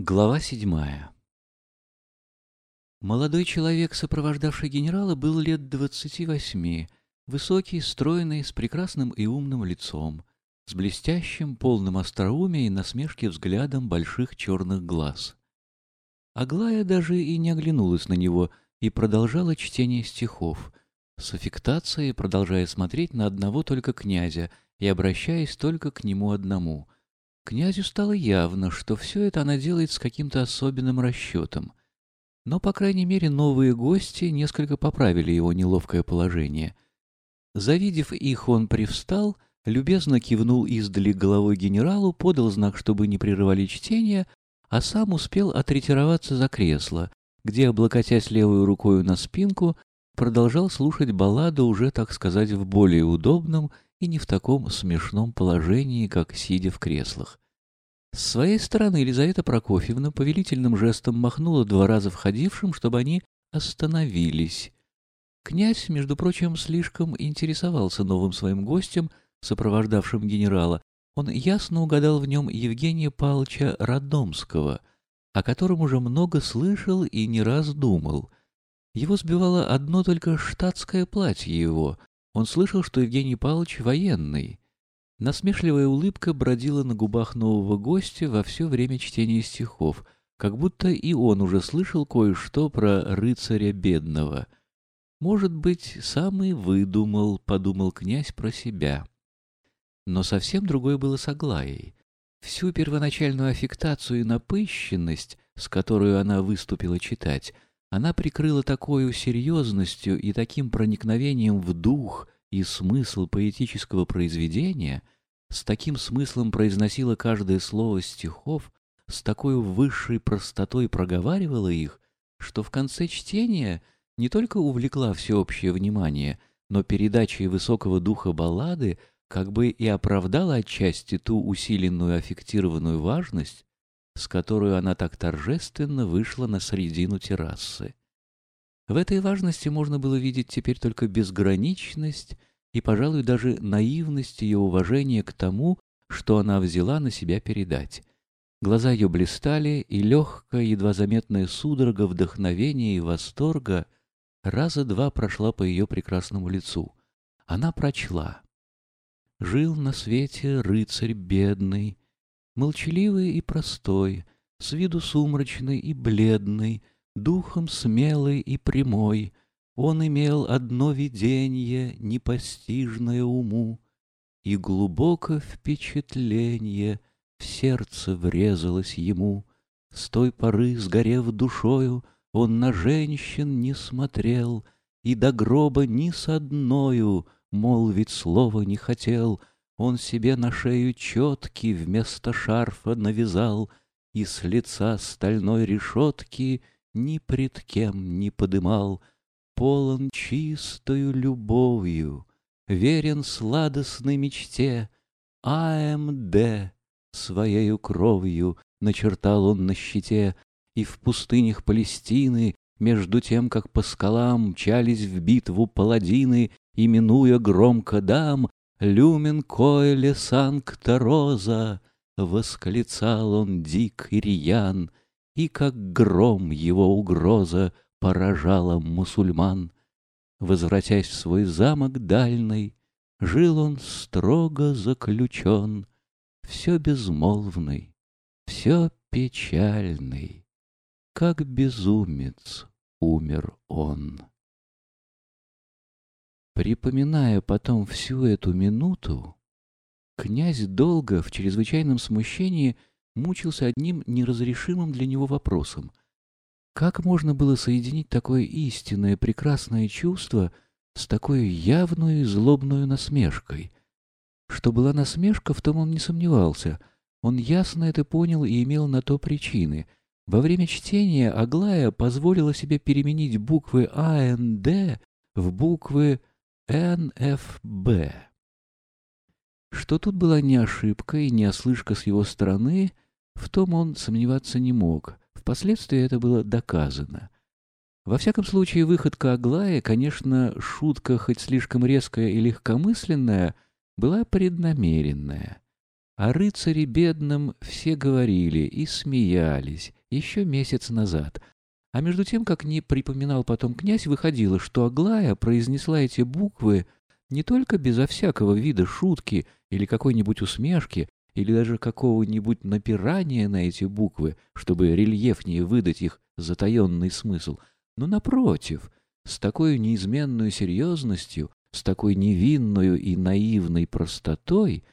Глава седьмая Молодой человек, сопровождавший генерала, был лет двадцати восьми, высокий, стройный, с прекрасным и умным лицом, с блестящим, полным остроумия и насмешки взглядом больших черных глаз. Аглая даже и не оглянулась на него и продолжала чтение стихов, с аффектацией продолжая смотреть на одного только князя и обращаясь только к нему одному — Князю стало явно, что все это она делает с каким-то особенным расчетом. Но, по крайней мере, новые гости несколько поправили его неловкое положение. Завидев их, он привстал, любезно кивнул издали головой генералу, подал знак, чтобы не прерывали чтение, а сам успел отретироваться за кресло, где, облокотясь левой рукой на спинку, продолжал слушать балладу уже, так сказать, в более удобном и не в таком смешном положении, как сидя в креслах. С своей стороны Елизавета Прокофьевна повелительным жестом махнула два раза входившим, чтобы они остановились. Князь, между прочим, слишком интересовался новым своим гостем, сопровождавшим генерала. Он ясно угадал в нем Евгения Павловича Родомского, о котором уже много слышал и не раз думал. Его сбивало одно только штатское платье его, он слышал, что Евгений Павлович военный. Насмешливая улыбка бродила на губах нового гостя во все время чтения стихов, как будто и он уже слышал кое-что про рыцаря бедного. «Может быть, сам и выдумал», — подумал князь про себя. Но совсем другое было с Аглаей. Всю первоначальную аффектацию и напыщенность, с которой она выступила читать — она прикрыла такой серьезностью и таким проникновением в дух и смысл поэтического произведения, с таким смыслом произносила каждое слово стихов, с такой высшей простотой проговаривала их, что в конце чтения не только увлекла всеобщее внимание, но передачей высокого духа баллады как бы и оправдала отчасти ту усиленную аффектированную важность, с которой она так торжественно вышла на середину террасы. В этой важности можно было видеть теперь только безграничность и, пожалуй, даже наивность ее уважения к тому, что она взяла на себя передать. Глаза ее блистали, и легкая, едва заметная судорога вдохновения и восторга раза два прошла по ее прекрасному лицу. Она прочла. «Жил на свете рыцарь бедный, молчаливый и простой, с виду сумрачный и бледный, духом смелый и прямой, он имел одно видение, непостижное уму, и глубоко впечатление в сердце врезалось ему. С той поры, сгорев душою, он на женщин не смотрел, и до гроба ни с одною молвить слова не хотел — он себе на шею четки вместо шарфа навязал, И с лица стальной решетки ни пред кем не подымал, Полон чистою любовью, верен сладостной мечте, АМД своею кровью начертал он на щите, И в пустынях Палестины, между тем, как по скалам мчались в битву паладины, Именуя громко дам, «Люмен койле санкта роза!» — восклицал он дик и рьян, И как гром его угроза поражала мусульман. Возвратясь в свой замок дальний, Жил он строго заключен, Все безмолвный, все печальный, Как безумец умер он. Припоминая потом всю эту минуту, князь долго, в чрезвычайном смущении, мучился одним неразрешимым для него вопросом. Как можно было соединить такое истинное прекрасное чувство с такой явной злобной насмешкой? Что была насмешка, в том он не сомневался. Он ясно это понял и имел на то причины. Во время чтения Аглая позволила себе переменить буквы А, Н, Д в буквы НФБ. Что тут была не ошибка и не ослышка с его стороны, в том он сомневаться не мог. Впоследствии это было доказано. Во всяком случае, выходка Аглая, конечно, шутка, хоть слишком резкая и легкомысленная, была преднамеренная. О рыцаре бедном все говорили и смеялись еще месяц назад. А между тем, как не припоминал потом князь, выходило, что Аглая произнесла эти буквы не только безо всякого вида шутки или какой-нибудь усмешки, или даже какого-нибудь напирания на эти буквы, чтобы рельефнее выдать их затаенный смысл, но, напротив, с такой неизменной серьезностью, с такой невинной и наивной простотой,